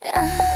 啊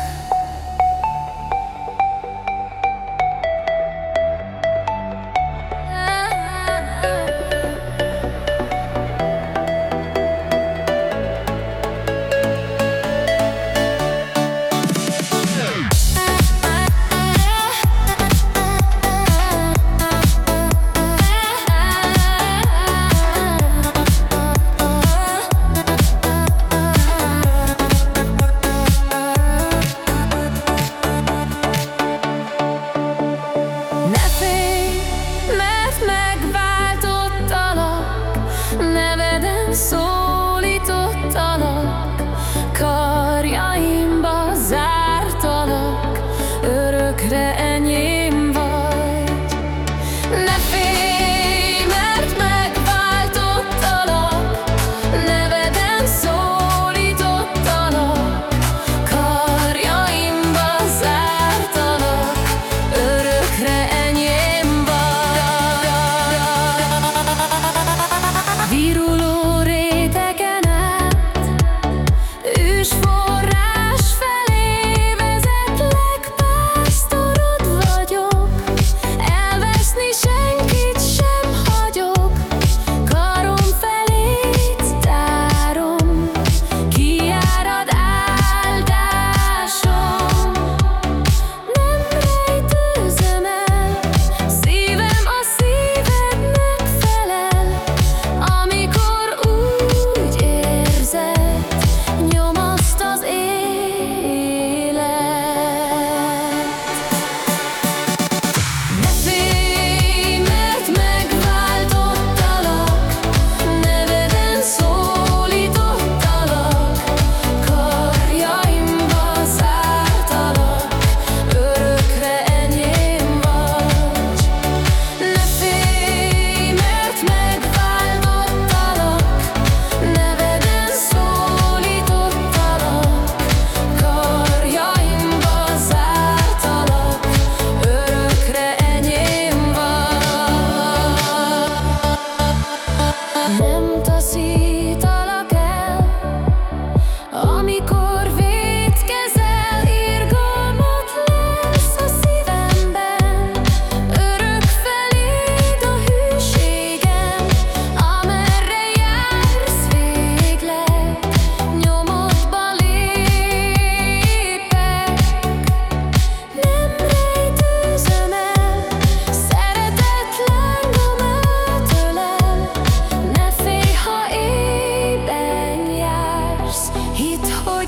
so 说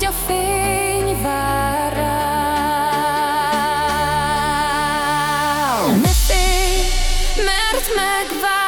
nicio fény vár mert megvár.